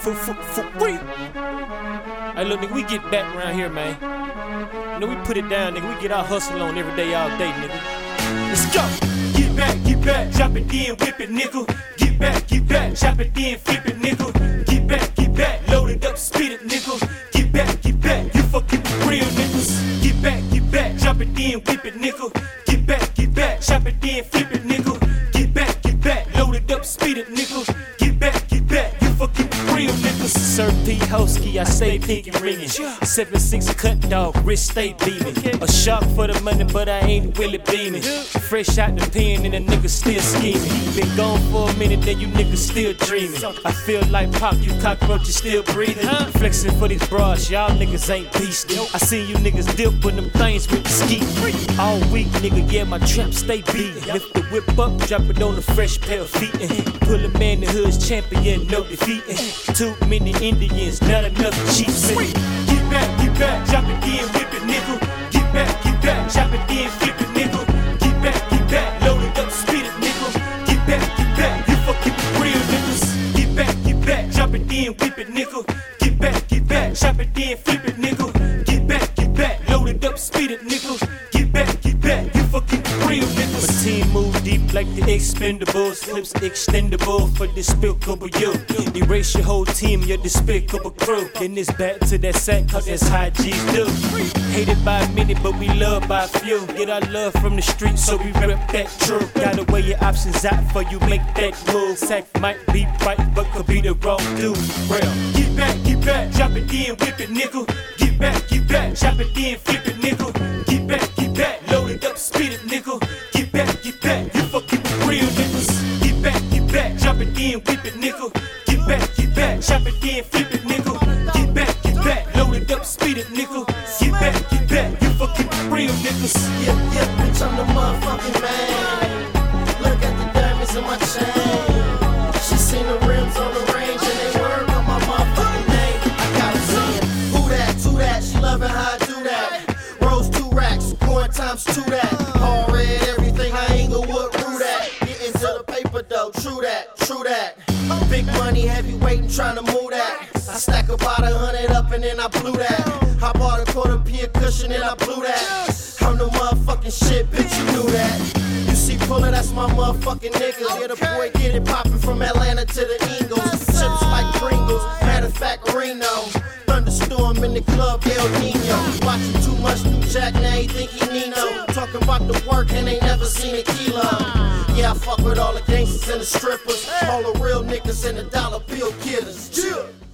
For, for, for real. Hey, look, nigga, we get back around here, man. You know, we put it down, nigga. We get our hustle on every day, all day, nigga. Let's go. Get back, get back, drop it then, whip it, nickel. Get back, get back, chop it then, flip it, nickel. Get back, get back, load it up, spit it, nickel. Get back, get back, you fucking real niggas. Get back, get back, drop it then, whip it, nickel. Get back, get back, chop it then, flip it, nickel. Get back, get back, load it up, spit it, nickel. Hosky, I say pinky ringing. Seven six cut dog, wrist stay beaming. A shark for the money, but I ain't really beaming. Fresh out the pen and the niggas still scheming. Been gone for a minute, then you niggas still dreaming. I feel like pop, you cockroaches still breathing. Flexing for these bras, y'all niggas ain't beastin'. I see you niggas dip with them things with the ski. All week, nigga, yeah, my trap stay beating. Whip up, drop it on a fresh pair of feet. And pull a man the hood's champion, no defeating. Too many Indians, not enough chiefs. Get back, get back, drop it in, whip it, nickel. Get back, get back, chop it in, flip it, nickel. Get back, get back, load it up, spit it, nickel. Get back, get back, you fucking real niggas. Get back, get back, drop it in, whip it, nickel. Get back, get back, chop it in, flip it, nickel. Get back, get back, load it up, spit it, nickel. Like the expendables. Clips extendable for despicable you. Erase your whole team, your despicable crew. Then it's back to that sack, cause that's how G's do. Hated by many, but we loved by few. Get our love from the streets, so we rep that true. Gotta weigh your options out for you make that move. Sack might be right, but could be the wrong dude. Real. Get back, get back, drop it in, whip it, nickel. Get back, get back, chop it in, flip it, nickel. Get back, get back, load it up, speed it, nickel. Get back, get back, back, it flip it, nickel. Get back, get back, load it up, spit it, nickel. Get back, get back, you fucking real niggas. Yeah, yeah, bitch, I'm the motherfucking man. Look at the diamonds in my chain. She seen the rims on the range and they word on my motherfucking name. I got her saying, who that, who that? She loving how I do that. Two racks, going times two that. All Big money, heavy waiting, trying to move that. I stack about a hundred up and then I blew that. I bought a quarter pier cushion and I blew that. I'm the motherfucking shit, bitch, you knew that. You see Puller, that's my motherfucking nigga. Yeah, the boy get it poppin' from Atlanta to the Eagles. Chips like Pringles, matter of fact, Reno. Thunderstorm in the club, El Nino. Jack, now he think he Nino. Talking about the work and ain't never seen a kilo. Yeah, I fuck with all the gangsters and the strippers. All the real niggas and the dollar bill killers. Yeah.